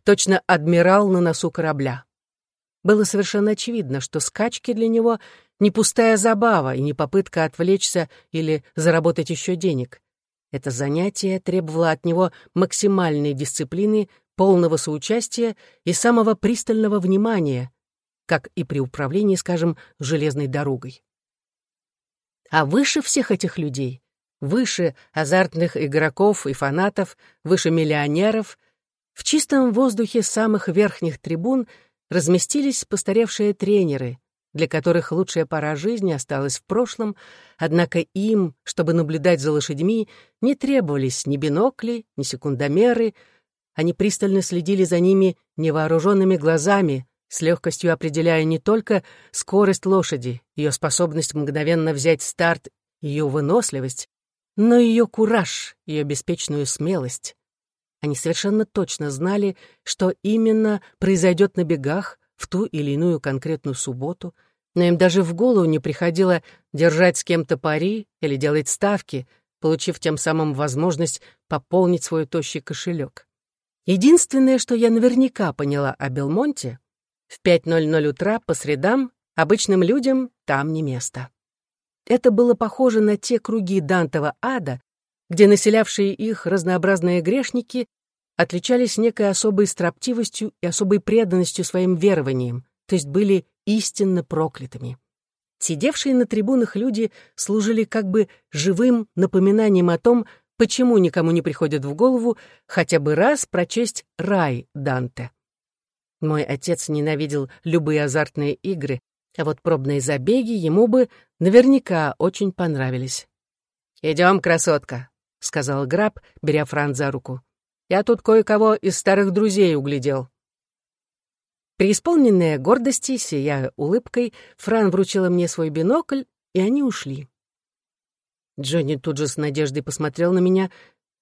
точно адмирал на носу корабля. Было совершенно очевидно, что скачки для него не пустая забава и не попытка отвлечься или заработать еще денег. Это занятие требовало от него максимальной дисциплины, полного соучастия и самого пристального внимания, как и при управлении, скажем, железной дорогой. А выше всех этих людей, выше азартных игроков и фанатов, выше миллионеров, в чистом воздухе самых верхних трибун — разместились постаревшие тренеры, для которых лучшая пора жизни осталась в прошлом, однако им, чтобы наблюдать за лошадьми, не требовались ни бинокли, ни секундомеры. Они пристально следили за ними невооруженными глазами, с легкостью определяя не только скорость лошади, ее способность мгновенно взять старт, ее выносливость, но и ее кураж, ее беспечную смелость. Они совершенно точно знали, что именно произойдет на бегах в ту или иную конкретную субботу, но им даже в голову не приходило держать с кем-то пари или делать ставки, получив тем самым возможность пополнить свой тощий кошелек. Единственное, что я наверняка поняла о Белмонте, в 5.00 утра по средам обычным людям там не место. Это было похоже на те круги Дантова ада, где населявшие их разнообразные грешники отличались некой особой строптивостью и особой преданностью своим верованиям, то есть были истинно проклятыми. Сидевшие на трибунах люди служили как бы живым напоминанием о том, почему никому не приходит в голову хотя бы раз прочесть «Рай» Данте. Мой отец ненавидел любые азартные игры, а вот пробные забеги ему бы наверняка очень понравились. «Идем, красотка», — сказал Граб, беря Фран за руку. «Я тут кое-кого из старых друзей углядел». Преисполненная гордости, сияя улыбкой, Фран вручила мне свой бинокль, и они ушли. Джонни тут же с надеждой посмотрел на меня,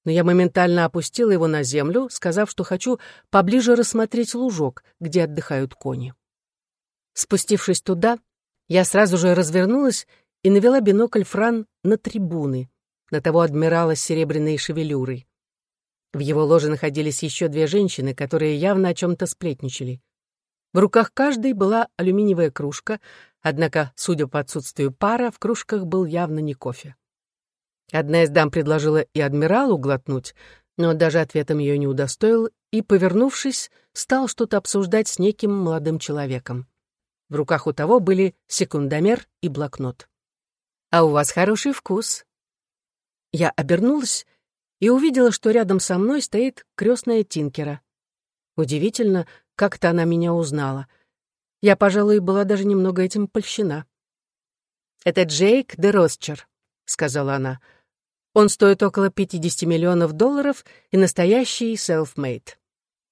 но я моментально опустила его на землю, сказав, что хочу поближе рассмотреть лужок, где отдыхают кони. Спустившись туда, я сразу же развернулась и навела бинокль Фран на трибуны, на того адмирала с серебряной шевелюрой. В его ложе находились еще две женщины, которые явно о чем-то сплетничали. В руках каждой была алюминиевая кружка, однако, судя по отсутствию пара, в кружках был явно не кофе. Одна из дам предложила и адмиралу глотнуть, но даже ответом ее не удостоил и, повернувшись, стал что-то обсуждать с неким молодым человеком. В руках у того были секундомер и блокнот. «А у вас хороший вкус», я обернулась и увидела, что рядом со мной стоит крестная Тинкера. Удивительно, как-то она меня узнала. Я, пожалуй, была даже немного этим польщена. «Это Джейк де Росчер», — сказала она. «Он стоит около 50 миллионов долларов и настоящий self-made.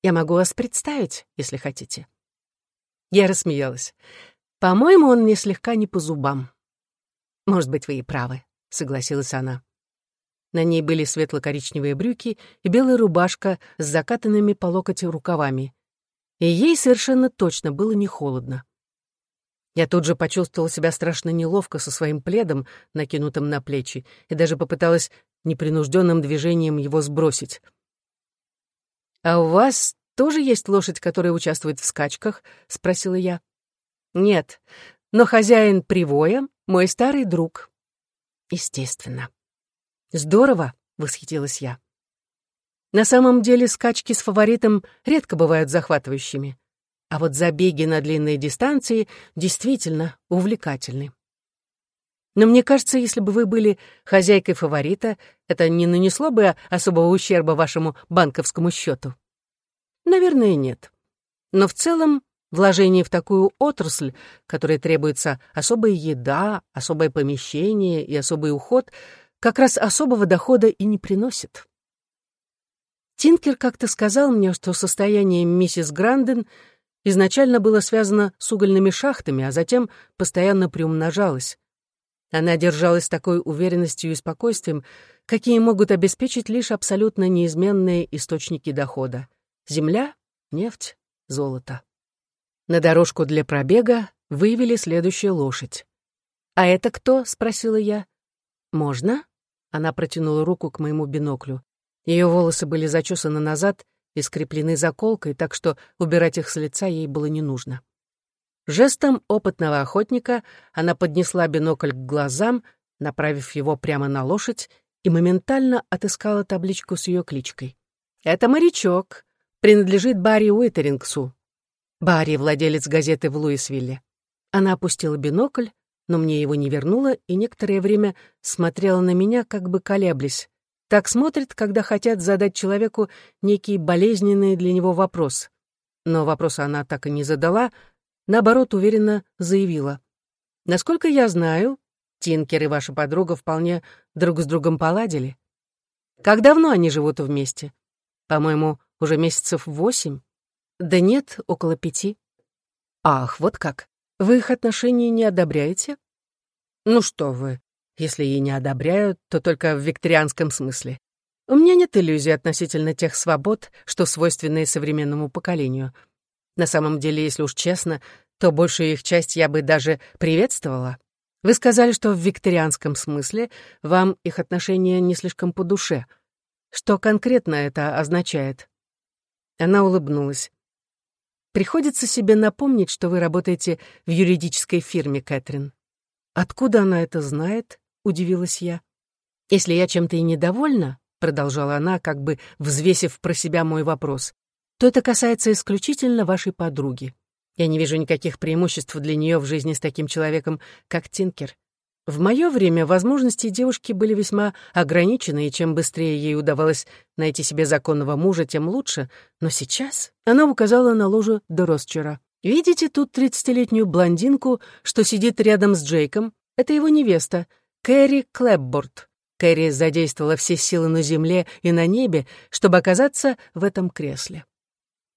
Я могу вас представить, если хотите». Я рассмеялась. «По-моему, он мне слегка не по зубам». «Может быть, вы и правы», — согласилась она. На ней были светло-коричневые брюки и белая рубашка с закатанными по локоть рукавами. И ей совершенно точно было не холодно. Я тут же почувствовала себя страшно неловко со своим пледом, накинутым на плечи, и даже попыталась непринужденным движением его сбросить. «А у вас тоже есть лошадь, которая участвует в скачках?» — спросила я. «Нет, но хозяин привоя — мой старый друг». «Естественно». «Здорово!» — восхитилась я. На самом деле скачки с фаворитом редко бывают захватывающими, а вот забеги на длинные дистанции действительно увлекательны. Но мне кажется, если бы вы были хозяйкой фаворита, это не нанесло бы особого ущерба вашему банковскому счету. Наверное, нет. Но в целом вложение в такую отрасль, которой требуется особая еда, особое помещение и особый уход — как раз особого дохода и не приносит. Тинкер как-то сказал мне, что состояние миссис Гранден изначально было связано с угольными шахтами, а затем постоянно приумножалось. Она держалась такой уверенностью и спокойствием, какие могут обеспечить лишь абсолютно неизменные источники дохода — земля, нефть, золото. На дорожку для пробега вывели следующую лошадь. «А это кто?» — спросила я. «Можно?» Она протянула руку к моему биноклю. Ее волосы были зачесаны назад и скреплены заколкой, так что убирать их с лица ей было не нужно. Жестом опытного охотника она поднесла бинокль к глазам, направив его прямо на лошадь, и моментально отыскала табличку с ее кличкой. «Это морячок. Принадлежит Барри Уитерингсу». Барри — владелец газеты в Луисвилле. Она опустила бинокль, но мне его не вернула и некоторое время смотрела на меня, как бы колеблясь. Так смотрит, когда хотят задать человеку некий болезненный для него вопрос. Но вопрос она так и не задала, наоборот, уверенно заявила. Насколько я знаю, Тинкер и ваша подруга вполне друг с другом поладили. Как давно они живут вместе? По-моему, уже месяцев восемь. Да нет, около пяти. Ах, вот как. Вы их отношения не одобряете? Ну что вы, если и не одобряют, то только в викторианском смысле. У меня нет иллюзий относительно тех свобод, что свойственны современному поколению. На самом деле, если уж честно, то большую их часть я бы даже приветствовала. Вы сказали, что в викторианском смысле вам их отношения не слишком по душе. Что конкретно это означает? Она улыбнулась. Приходится себе напомнить, что вы работаете в юридической фирме, Кэтрин. Откуда она это знает? Удивилась я. Если я чем-то и недовольна, продолжала она, как бы взвесив про себя мой вопрос, то это касается исключительно вашей подруги. Я не вижу никаких преимуществ для нее в жизни с таким человеком, как Тинкер. В мое время возможности девушки были весьма ограничены, и чем быстрее ей удавалось найти себе законного мужа, тем лучше. Но сейчас она указала на ложу Доросчера. «Видите тут тридцатилетнюю блондинку, что сидит рядом с Джейком? Это его невеста, Кэрри Клэпборд». Кэрри задействовала все силы на земле и на небе, чтобы оказаться в этом кресле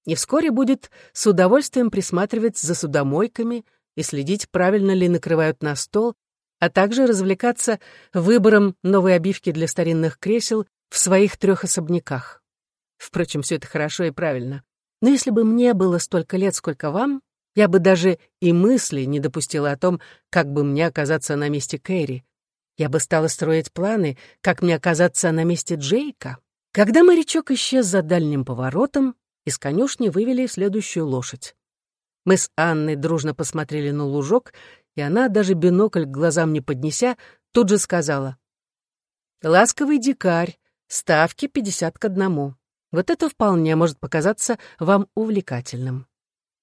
и вскоре будет с удовольствием присматривать за судомойками и следить, правильно ли накрывают на стол, а также развлекаться выбором новой обивки для старинных кресел в своих трех особняках. Впрочем, все это хорошо и правильно. Но если бы мне было столько лет, сколько вам, я бы даже и мысли не допустила о том, как бы мне оказаться на месте Кэрри. Я бы стала строить планы, как мне оказаться на месте Джейка. Когда морячок исчез за дальним поворотом, из конюшни вывели следующую лошадь. Мы с Анной дружно посмотрели на лужок, и она, даже бинокль к глазам не поднеся, тут же сказала. «Ласковый дикарь, ставки пятьдесят к одному. Вот это вполне может показаться вам увлекательным».